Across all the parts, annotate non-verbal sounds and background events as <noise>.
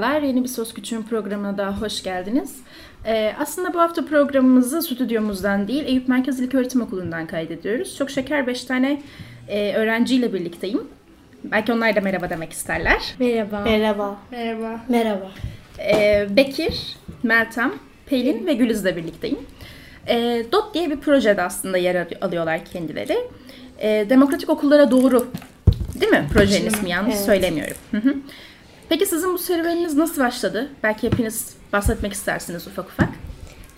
Merhabalar, yeni bir Söz Küçüğün programına daha hoş geldiniz. Ee, aslında bu hafta programımızı stüdyomuzdan değil, Eyüp Merkez İlköğretim Okulu'ndan kaydediyoruz. Çok şeker 5 tane e, öğrenciyle birlikteyim. Belki onlar da merhaba demek isterler. Merhaba. Merhaba. Merhaba. Merhaba. Ee, Bekir, Meltem, Pelin ve Güliz'le birlikteyim. Ee, DOT diye bir projede aslında yer alıyorlar kendileri. Ee, Demokratik Okullara Doğru değil mi projenin ismi yanlış Evet. söylemiyorum. Hı hı. Peki sizin bu serüveniniz nasıl başladı? Belki hepiniz bahsetmek istersiniz ufak ufak.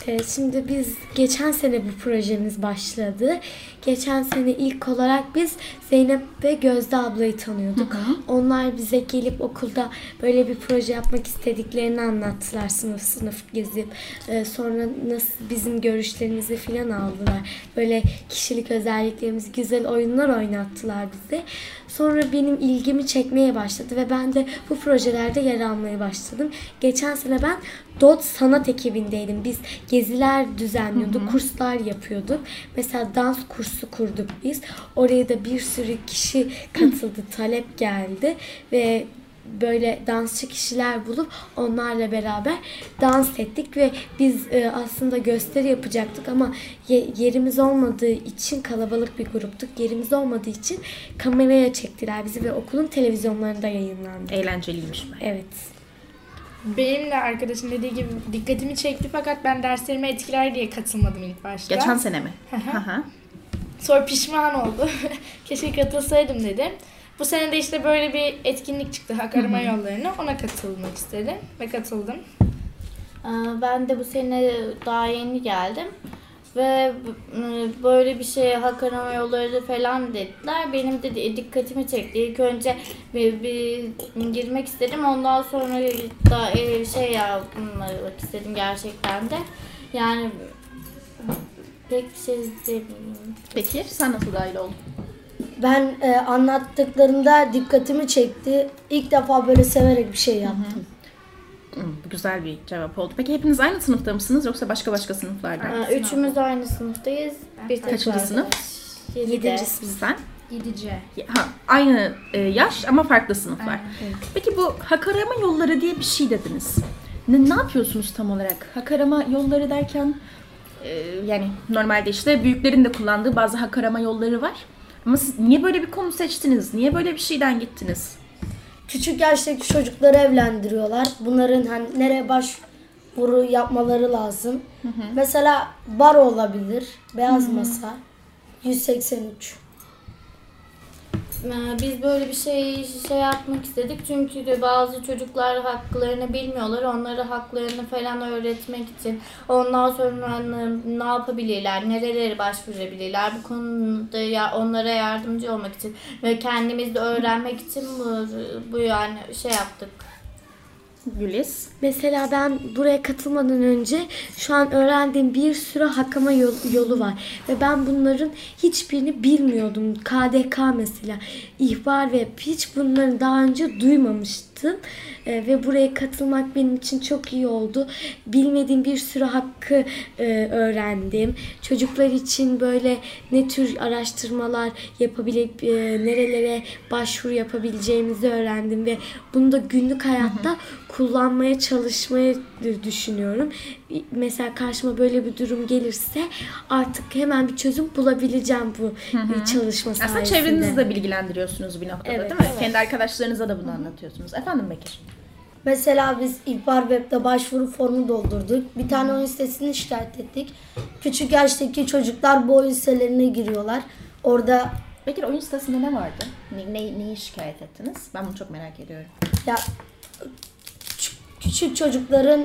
Ee, şimdi biz geçen sene bu projemiz başladı. Geçen sene ilk olarak biz Zeynep ve Gözde ablayı tanıyorduk. Onlar bize gelip okulda böyle bir proje yapmak istediklerini anlattılar sınıf sınıf gezip. Ee, sonra nasıl bizim görüşlerimizi filan aldılar. Böyle kişilik özelliklerimizi güzel oyunlar oynattılar bize. Sonra benim ilgimi çekmeye başladı ve ben de bu projelerde yer almaya başladım. Geçen sene ben DOT sanat ekibindeydim. Biz geziler düzenliyorduk, kurslar yapıyorduk. Mesela dans kursu kurduk biz. Oraya da bir sürü kişi katıldı, talep geldi ve böyle dansçı kişiler bulup onlarla beraber dans ettik ve biz e, aslında gösteri yapacaktık ama ye- yerimiz olmadığı için kalabalık bir gruptuk. Yerimiz olmadığı için kameraya çektiler bizi ve okulun televizyonlarında yayınlandı. Eğlenceliymiş. Evet. Benim de arkadaşım dediği gibi dikkatimi çekti fakat ben derslerime etkiler diye katılmadım ilk başta. Geçen sene mi? Hı hı. Sonra pişman oldu. <laughs> Keşke katılsaydım dedim. Bu sene de işte böyle bir etkinlik çıktı hak arama yollarına. Ona katılmak istedim ve katıldım. Ee, Ben de bu sene daha yeni geldim. Ve e, böyle bir şeye hak arama yolları falan dediler. Benim de dikkatimi çekti. İlk önce bir, bir girmek istedim. Ondan sonra da e, şey yapmak istedim gerçekten de. Yani pek bir şey demiyorum. Peki sen nasıl dahil oldun? Ben e, anlattıklarında dikkatimi çekti. İlk defa böyle severek bir şey yaptım. Hmm, bu güzel bir cevap oldu. Peki hepiniz aynı sınıfta mısınız yoksa başka başka sınıflarda? mı? Ee, Üçümüz aynı sınıftayız. Bir tek Kaçıncı arkadaş. sınıf? Yedide. Sen? 7C. Ha, aynı e, yaş ama farklı sınıflar. Peki bu hak arama yolları diye bir şey dediniz. Ne, ne yapıyorsunuz tam olarak? Hak arama yolları derken yani normalde işte büyüklerin de kullandığı bazı hak arama yolları var. Ama siz niye böyle bir konu seçtiniz? Niye böyle bir şeyden gittiniz? Küçük yaştaki çocukları evlendiriyorlar. Bunların hani nereye başvuru yapmaları lazım. Mesela bar olabilir. Beyaz masa. 183. Ee, Biz böyle bir şey şey yapmak istedik çünkü de bazı çocuklar haklarını bilmiyorlar. Onlara haklarını falan öğretmek için ondan sonra ne- yapabilirler, nerelere başvurabilirler bu konuda ya onlara yardımcı olmak için ve kendimiz de öğrenmek için bu, bu yani şey yaptık. Güliz. Mesela ben buraya katılmadan önce şu an öğrendiğim bir sürü hakama yol- yolu var. Ve ben bunların hiçbirini bilmiyordum. KDK mesela, ihbar ve hiç bunları daha önce duymamıştım. Ee, ve buraya katılmak benim için çok iyi oldu. Bilmediğim bir sürü hakkı e, öğrendim. Çocuklar için böyle ne tür araştırmalar yapabilip e, nerelere başvuru yapabileceğimizi öğrendim ve bunu da günlük hayatta kullanmaya çalışmayı düşünüyorum. Mesela karşıma böyle bir durum gelirse artık hemen bir çözüm bulabileceğim bu e, çalışma sayesinde. Aslında çevrenizi de bilgilendiriyorsunuz bir noktada Evet, değil mi? Kendi arkadaşlarınıza da bunu anlatıyorsunuz. Efendim Bekir? Mesela biz İhbar Web'de başvuru formu doldurduk. Bir tane oyun sitesini şikayet ettik. Küçük yaştaki çocuklar bu oyun sitelerine giriyorlar. Orada Bekir oyun sitesinde ne vardı? Ne, ne- neyi şikayet ettiniz? Ben bunu çok merak ediyorum. ya küçük, çocukların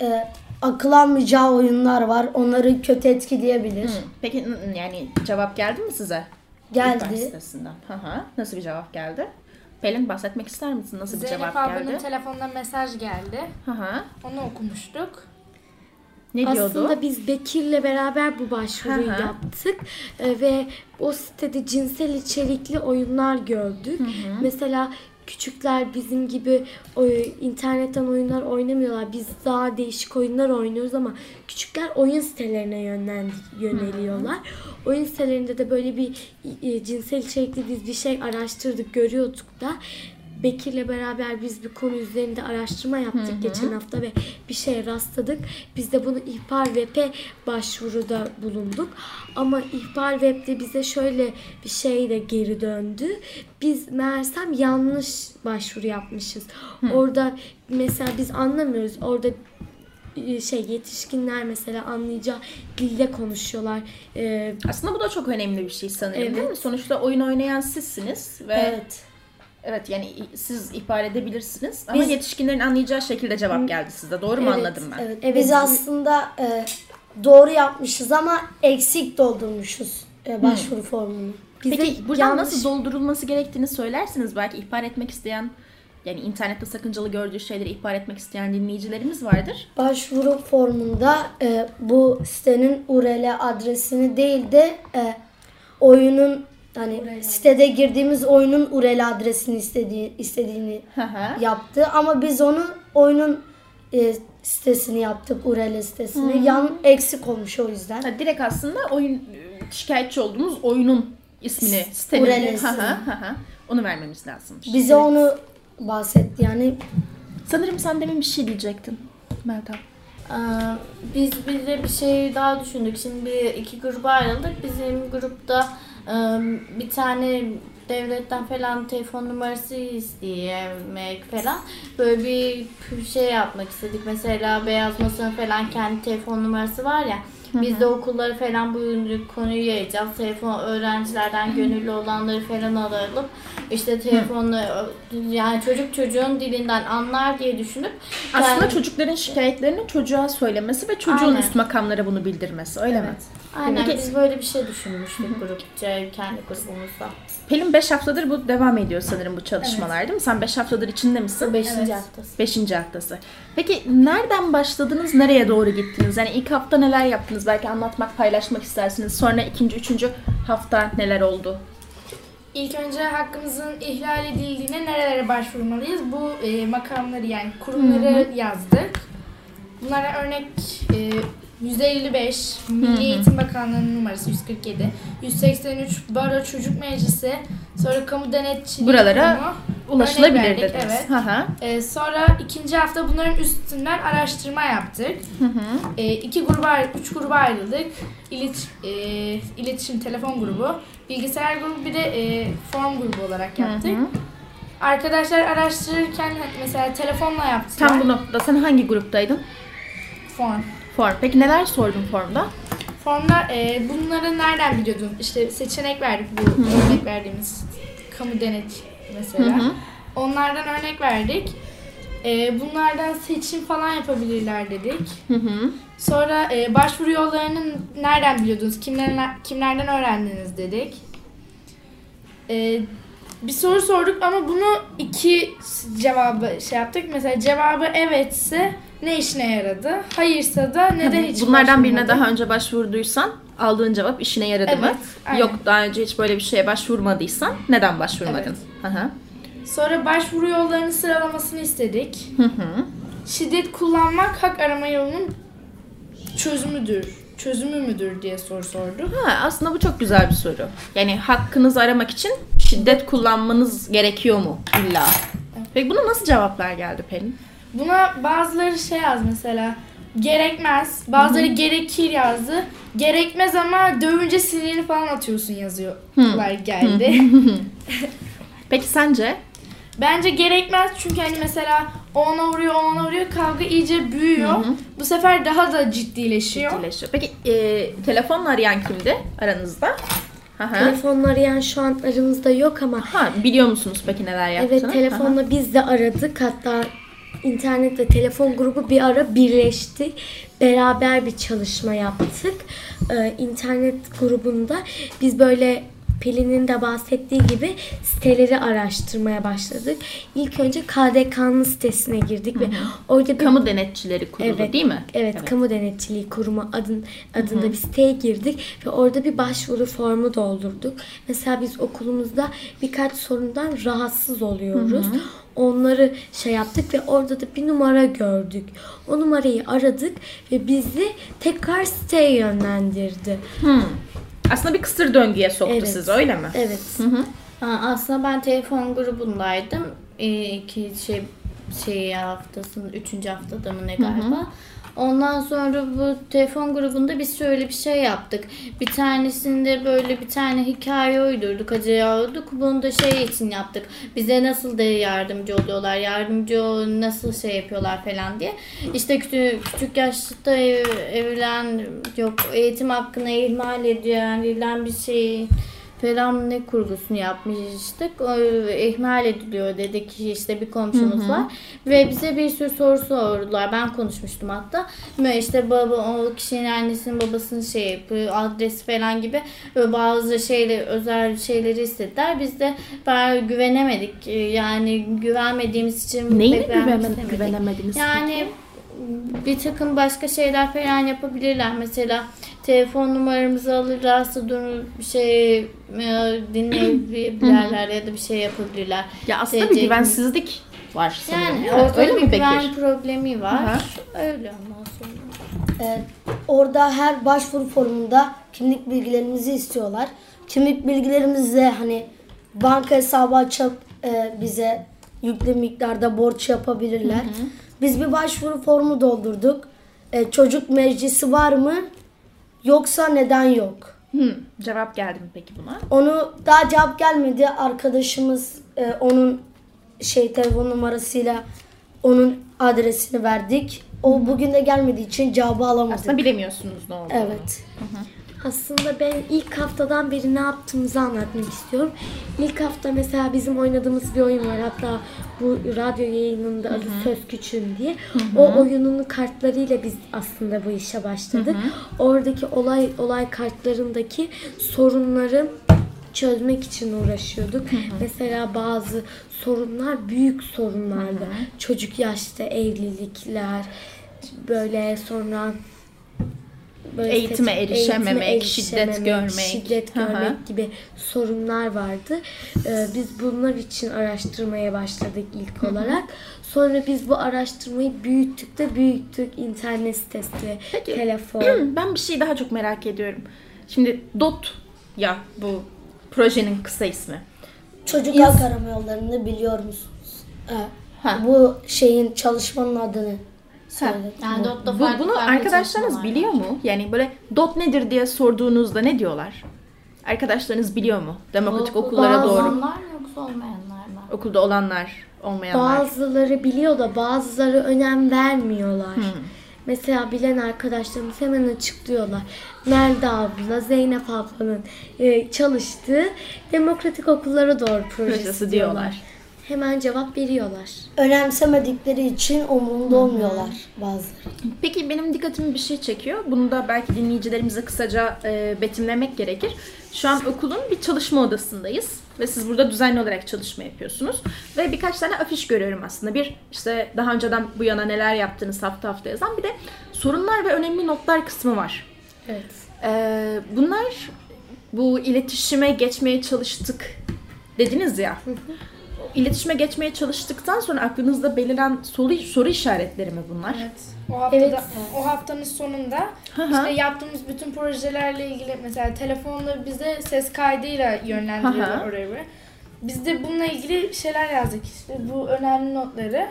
e, akıl almayacağı oyunlar var. Onları kötü etkileyebilir. Peki n- n- yani cevap geldi mi size? Geldi. Sitesinden. Hı hı. Nasıl bir cevap geldi? Pelin bahsetmek ister misin? Nasıl bir Zeynep cevap ablanın geldi? telefonuna mesaj geldi. Hı hı. Onu okumuştuk. Ne diyordu? Aslında biz Bekir'le beraber bu başvuruyu Hı hı. yaptık Ee, ve o sitede cinsel içerikli oyunlar gördük. Mesela küçükler bizim gibi o, internetten oyunlar oynamıyorlar. Biz daha değişik oyunlar oynuyoruz ama küçükler oyun sitelerine yönlen, yöneliyorlar. Oyun sitelerinde de böyle bir e, cinsel içerikli biz bir şey araştırdık, görüyorduk da. Bekir'le beraber biz bir konu üzerinde araştırma yaptık geçen hafta ve bir şeye rastladık. Biz de bunu ihbar web'e başvuruda bulunduk. Ama ihbar web'de bize şöyle bir şey de geri döndü. Biz meğersem yanlış başvuru yapmışız. Orada mesela biz anlamıyoruz. Orada e, şey yetişkinler mesela anlayacağı dilde konuşuyorlar. Ee, Aslında bu da çok önemli bir şey sanırım değil mi? Evet. Sonuçta oyun oynayan sizsiniz ve evet, Evet. yani siz ihbar edebilirsiniz ama Biz- yetişkinlerin anlayacağı şekilde cevap geldi size. Doğru mu Evet, anladım ben? Evet. Evet. Biz aslında e, doğru yapmışız ama eksik doldurmuşuz e, başvuru formunu. bize Peki buradan yanlış- nasıl doldurulması gerektiğini söylersiniz. Belki ihbar etmek isteyen yani internette sakıncalı gördüğü şeyleri ihbar etmek isteyen dinleyicilerimiz vardır. Başvuru formunda e, bu sitenin URL adresini değil de e, oyunun hani sitede girdiğimiz oyunun URL adresini istediği istediğini yaptı ama biz onu oyunun e, sitesini yaptık URL sitesini. Yan eksik olmuş o yüzden. Ha, direkt aslında oyun şikayetçi olduğumuz oyunun ismini, sitenin. Hı. Onu vermemiz lazım. Bize onu bahsetti yani Sanırım sen demin bir şey diyecektin. Meltem. Ee, Biz bir de bir şey daha düşündük. Şimdi bir iki gruba ayrıldık. Bizim grupta bir tane devletten falan telefon numarası isteyemek falan böyle bir şey yapmak istedik. Mesela Beyaz Masa'nın falan kendi telefon numarası var ya. Biz de okulları falan bu konuyu yayacağız. Telefon öğrencilerden gönüllü olanları falan alalım. İşte telefonla yani çocuk çocuğun dilinden anlar diye düşünüp Aslında çocukların şikayetlerini çocuğa söylemesi ve çocuğun Aynen. üst makamlara bunu bildirmesi öyle mi? Aynen Peki- biz böyle bir şey düşünmüştük grupça kendi grubumuzda. Pelin 5 haftadır bu devam ediyor sanırım bu çalışmalar değil mi? Sen 5 haftadır içinde misin? Beşinci haftası. 5. haftası. Peki nereden başladınız, nereye doğru gittiniz? Yani ilk hafta neler yaptınız? Belki anlatmak, paylaşmak istersiniz. Sonra ikinci, üçüncü hafta neler oldu? İlk önce hakkımızın ihlal edildiğine nerelere başvurmalıyız? Bu e, makamları yani kurumları yazdık. Bunlara örnek e, 155 Milli Eğitim Bakanlığı'nın numarası 147, 183 Baro Çocuk Meclisi, sonra Kamu Denetçiliği Buralara Kurumu. Ulaşılabilir Örnek verdik, dediniz. evet. Hı hı. E, sonra ikinci hafta bunların üstünden araştırma yaptık. E, iki gruba, üç gruba ayrıldık. İlet, e, iletişim telefon grubu, bilgisayar grubu bir de e, form grubu olarak yaptık. Arkadaşlar araştırırken mesela telefonla yaptılar. Tam bu noktada sen hangi gruptaydın? Form. Form. Peki neler sordun formda? Formda e, bunları nereden biliyordun? İşte seçenek verdik bu örnek verdiğimiz kamu denet mesela. Onlardan örnek verdik. E, bunlardan seçim falan yapabilirler dedik. Hı hı. Sonra e, başvuru yollarını nereden biliyordunuz? Kimlerden, kimlerden öğrendiniz dedik. E, bir soru sorduk ama bunu iki cevabı şey yaptık. Mesela cevabı evetse ne işine yaradı? Hayırsa da neden hiç Bunlardan birine daha önce başvurduysan aldığın cevap işine yaradı mı? Evet, aynen. Yok daha önce hiç böyle bir şeye başvurmadıysan neden başvurmadın? Evet. Sonra başvuru yollarını sıralamasını istedik. Hı hı. Şiddet kullanmak hak arama yolunun çözümüdür. Çözümü müdür diye soru sorduk. Ha, aslında bu çok güzel bir soru. Yani hakkınızı aramak için şiddet kullanmanız gerekiyor mu illa? Peki buna nasıl cevaplar geldi Pelin? Buna bazıları şey yaz mesela gerekmez. Bazıları gerekir yazdı. Gerekmez ama dövünce sinirini falan atıyorsun yazıyorlar geldi. <laughs> Peki sence? Bence gerekmez çünkü hani mesela o ona vuruyor, o ona vuruyor. Kavga iyice büyüyor. Bu sefer daha da ciddileşiyor. Ciddileşiyor. Peki e, telefonla arayan kimdi aranızda? Hı hı. Telefonla arayan şu an aramızda yok ama Ha, biliyor musunuz peki neler yaptığını? evet telefonla biz de aradık. Hatta internette telefon grubu bir ara birleşti. Beraber bir çalışma yaptık. Ee, internet grubunda biz böyle Pelin'in de bahsettiği gibi siteleri araştırmaya başladık. İlk önce KDK'nın sitesine girdik ve orada bir Kamu Denetçileri Kurulu Evet, değil mi? Evet, Kamu Denetçiliği Kurumu adın, adında bir siteye girdik ve orada bir başvuru formu doldurduk. Mesela biz okulumuzda birkaç sorundan rahatsız oluyoruz. Onları şey yaptık ve orada da bir numara gördük. O numarayı aradık ve bizi tekrar siteye yönlendirdi. Hmm. Aslında bir kısır döngüye soktu Evet. sizi öyle mi? Evet. Ha, aslında ben telefon grubundaydım. Ee, iki şey şey haftasının üçüncü haftada mı ne galiba. Ondan sonra bu telefon grubunda biz şöyle bir şey yaptık. Bir tanesinde böyle bir tane hikaye uydurduk, acı yağduk. Bunu da şey için yaptık. Bize nasıl da yardımcı oluyorlar, yardımcı nasıl şey yapıyorlar falan diye. İşte küçük, küçük yaşta ev- evlen, yok eğitim hakkını ihmal ediyor, verilen bir şey falan ne kurgusunu yapmıştık. İhmal ediliyor dedik işte bir komşumuz var. Ve bize bir sürü soru sordular. Ben konuşmuştum hatta. İşte baba o kişinin annesinin babasının şey adresi falan gibi böyle bazı şeyler özel şeyleri istediler. Biz de ben güvenemedik. Yani güvenmediğimiz için Neyine güvenemediniz? Yani bir takım başka şeyler falan yapabilirler. Mesela telefon numaramızı alırlarsa durum bir şey e, dinleyebilirler ya da bir şey yapabilirler. Ya aslında bir Diyecek güvensizlik var sanırım. Yani ortada öyle bir mi güven Bekir? problemi var. Aha. Öyle ondan sonra. Ee, orada her başvuru formunda kimlik bilgilerimizi istiyorlar. Kimlik bilgilerimizle hani banka hesabı açıp e, bize yüklü miktarda borç yapabilirler. Biz bir başvuru formu doldurduk. E, çocuk meclisi var mı? Yoksa neden yok? Hı, cevap geldi mi peki buna? Onu daha cevap gelmedi. Arkadaşımız e, onun şey telefon numarasıyla onun adresini verdik. O bugün de gelmediği için cevabı alamadık. Aslında bilemiyorsunuz ne olduğunu. Evet. Aslında ben ilk haftadan beri ne yaptığımızı anlatmak istiyorum. İlk hafta mesela bizim oynadığımız bir oyun var. Hatta bu radyo yayınında adı Söz Küçüğüm diye. O oyunun kartlarıyla biz aslında bu işe başladık. Oradaki olay olay kartlarındaki sorunları çözmek için uğraşıyorduk. Mesela bazı sorunlar büyük sorunlardı. Çocuk yaşta evlilikler böyle sonra böyle Eğitime seç- erişememek, şiddet görmek. şiddet görmek gibi sorunlar vardı. Ee, biz bunlar için araştırmaya başladık ilk olarak. Sonra biz bu araştırmayı büyüttük de büyüttük. İnternet sitesi, Peki. telefon. <clears throat> Ben bir şey daha çok merak ediyorum. Şimdi DOT ya bu projenin kısa ismi. Çocuk hak arama yollarını biliyor musunuz? Ee, Ha. Bu şeyin çalışmanın adını Yani Dot'ta Bu, farklı bunu farklı arkadaşlarınız biliyor mu? Yani böyle DOT nedir diye sorduğunuzda ne diyorlar? Arkadaşlarınız biliyor mu? Demokratik Okulda okullara doğru. olanlar yoksa olmayanlar mı? Okulda olanlar, olmayanlar. Bazıları biliyor da bazıları önem vermiyorlar. Mesela bilen arkadaşlarımız hemen açıklıyorlar. Melda abla, Zeynep ablanın e, çalıştığı demokratik okullara doğru projesi, Projesi diyorlar. diyorlar. Hemen cevap veriyorlar. Önemsemedikleri için umurunda olmuyorlar bazıları. Peki benim dikkatimi bir şey çekiyor. Bunu da belki dinleyicilerimize kısaca e, betimlemek gerekir. Şu an okulun bir çalışma odasındayız ve siz burada düzenli olarak çalışma yapıyorsunuz. Ve birkaç tane afiş görüyorum aslında. Bir işte daha önceden bu yana neler yaptığınız hafta hafta yazan bir de sorunlar ve önemli notlar kısmı var. Evet. Ee, bunlar bu iletişime geçmeye çalıştık dediniz ya. İletişime geçmeye çalıştıktan sonra aklınızda beliren soru, soru işaretleri mi bunlar? Evet. O haftada, Evet. o haftanın sonunda işte yaptığımız bütün projelerle ilgili mesela telefonla bize ses kaydıyla yönlendiriyorlar Hı hı. oraya. buraya. Biz de bununla ilgili şeyler yazdık işte bu önemli notları.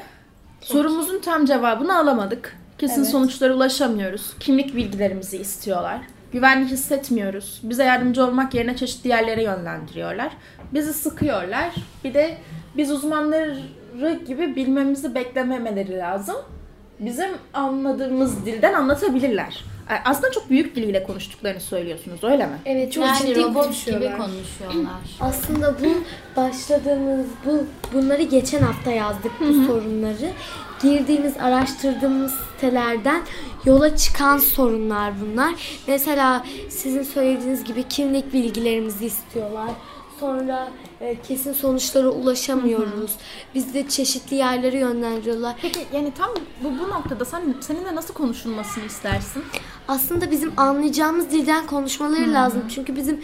Sorumuzun tam cevabını alamadık. Kesin Evet. sonuçlara ulaşamıyoruz. Kimlik bilgilerimizi istiyorlar. Güvenli hissetmiyoruz. Bize yardımcı olmak yerine çeşitli yerlere yönlendiriyorlar. Bizi sıkıyorlar. Bir de biz uzmanları gibi bilmemizi beklememeleri lazım. Bizim anladığımız dilden anlatabilirler. Aslında çok büyük diliyle konuştuklarını söylüyorsunuz öyle mi? Evet çok Yani ciddi robot gibi konuşuyorlar. konuşuyorlar. <clears throat> Aslında bu başladığımız bu bunları geçen hafta yazdık bu sorunları. Girdiğimiz, araştırdığımız sitelerden yola çıkan sorunlar bunlar. Mesela sizin söylediğiniz gibi kimlik bilgilerimizi istiyorlar. Sonra e, kesin sonuçlara ulaşamıyoruz. Bizde çeşitli yerlere yönlendiriyorlar. Peki yani tam bu, bu noktada sen seninle nasıl konuşulmasını istersin? aslında bizim anlayacağımız dilden konuşmaları lazım. Çünkü bizim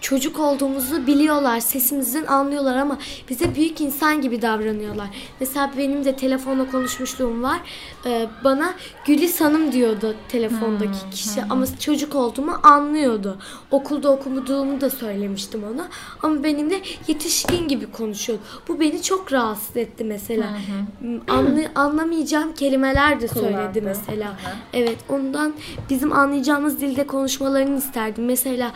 çocuk olduğumuzu biliyorlar, sesimizden anlıyorlar ama bize büyük insan gibi davranıyorlar. Mesela benim de telefonla konuşmuşluğum var. Ee, bana Gülis Hanım diyordu telefondaki kişi ama çocuk olduğumu anlıyordu. Okulda okuduğumu da söylemiştim ona ama benimle yetişkin gibi konuşuyordu. Bu beni çok rahatsız etti mesela. Anlı, anlamayacağım kelimeler de söyledi Kullandı. mesela. Evet ondan bizim anlayacağımız dilde konuşmalarını isterdim. Mesela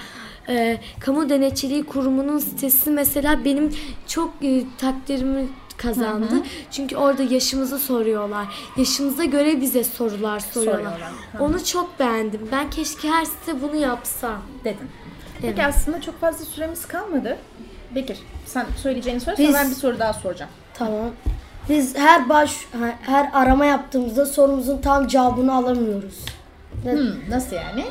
e, Kamu Denetçiliği Kurumu'nun sitesi mesela benim çok e, takdirimi kazandı. Çünkü orada yaşımızı soruyorlar. Yaşımıza göre bize sorular soruyorlar. Soruyorlar. Hı hı. Onu çok beğendim. Ben keşke her site bunu yapsa. Dedin. Peki Evet. aslında çok fazla süremiz kalmadı. Bekir sen söyleyeceğini söyle Biz- sonra ben bir soru daha soracağım. Tamam. Biz her baş her arama yaptığımızda sorumuzun tam cevabını alamıyoruz. Hmm, nasıl yani?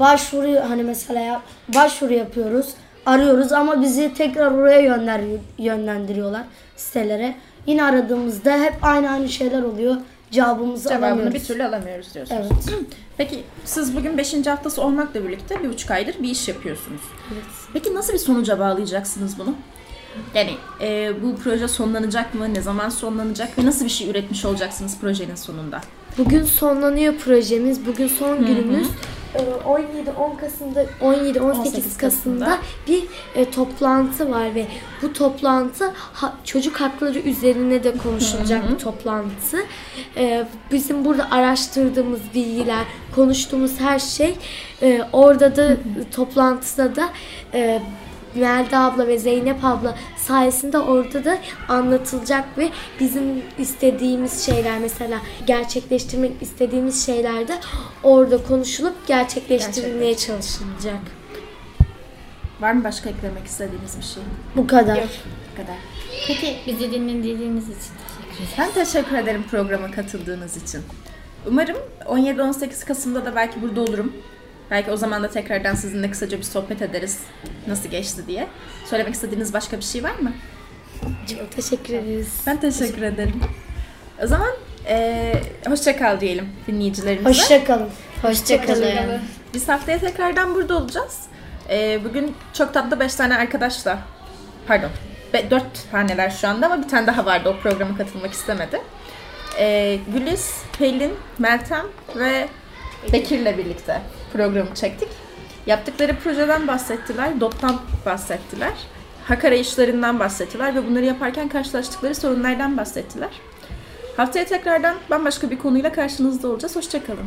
Başvuru hani mesela yap- başvuru yapıyoruz, arıyoruz ama bizi tekrar oraya yönler, yönlendiriyorlar sitelere. Yine aradığımızda hep aynı aynı şeyler oluyor. Cevabımızı Cevabını alamıyoruz. bir türlü alamıyoruz diyorsunuz. Evet. Peki siz bugün 5. haftası olmakla birlikte bir buçuk aydır bir iş yapıyorsunuz. Peki nasıl bir sonuca bağlayacaksınız bunu? Yani e, bu proje sonlanacak mı? Ne zaman sonlanacak? Ve nasıl bir şey üretmiş olacaksınız projenin sonunda? Bugün sonlanıyor projemiz. Bugün son günümüz. Ee, 17-10 Kasım'da 17-18 18 Kasım'da Kasım'da bir e, toplantı var ve bu toplantı ha- çocuk hakları üzerine de konuşulacak bir toplantı. Ee, bizim burada araştırdığımız bilgiler, konuştuğumuz her şey e, orada da toplantıda da e, Melda abla ve Zeynep abla sayesinde orada da anlatılacak ve bizim istediğimiz şeyler mesela gerçekleştirmek istediğimiz şeyler de orada konuşulup gerçekleştirilmeye çalışılacak. Var mı başka eklemek istediğiniz bir şey? Bu kadar. Bu kadar. Peki bizi dinlediğiniz için teşekkür ederim. Ben teşekkür ederim programa katıldığınız için. Umarım 17-18 Kasım'da da belki burada olurum. Belki o zaman da tekrardan sizinle kısaca bir sohbet ederiz. Nasıl geçti diye. Söylemek istediğiniz başka bir şey var mı? Çok teşekkür ederiz. Ben teşekkür ederim. O zaman eee hoşça kal diyelim dinleyicilerimize. Hoşçakalın. Hoşçakalın. Biz haftaya tekrardan burada olacağız. Ee, bugün çok tatlı 5 tane arkadaşla, pardon 4 taneler şu anda ama bir tane daha vardı o programa katılmak istemedi. Ee, Güliz, Pelin, Meltem ve Bekir'le birlikte programı çektik. Yaptıkları projeden bahsettiler, DOT'tan bahsettiler. Hak arayışlarından bahsettiler ve bunları yaparken karşılaştıkları sorunlardan bahsettiler. Haftaya tekrardan bambaşka bir konuyla karşınızda olacağız. Hoşçakalın.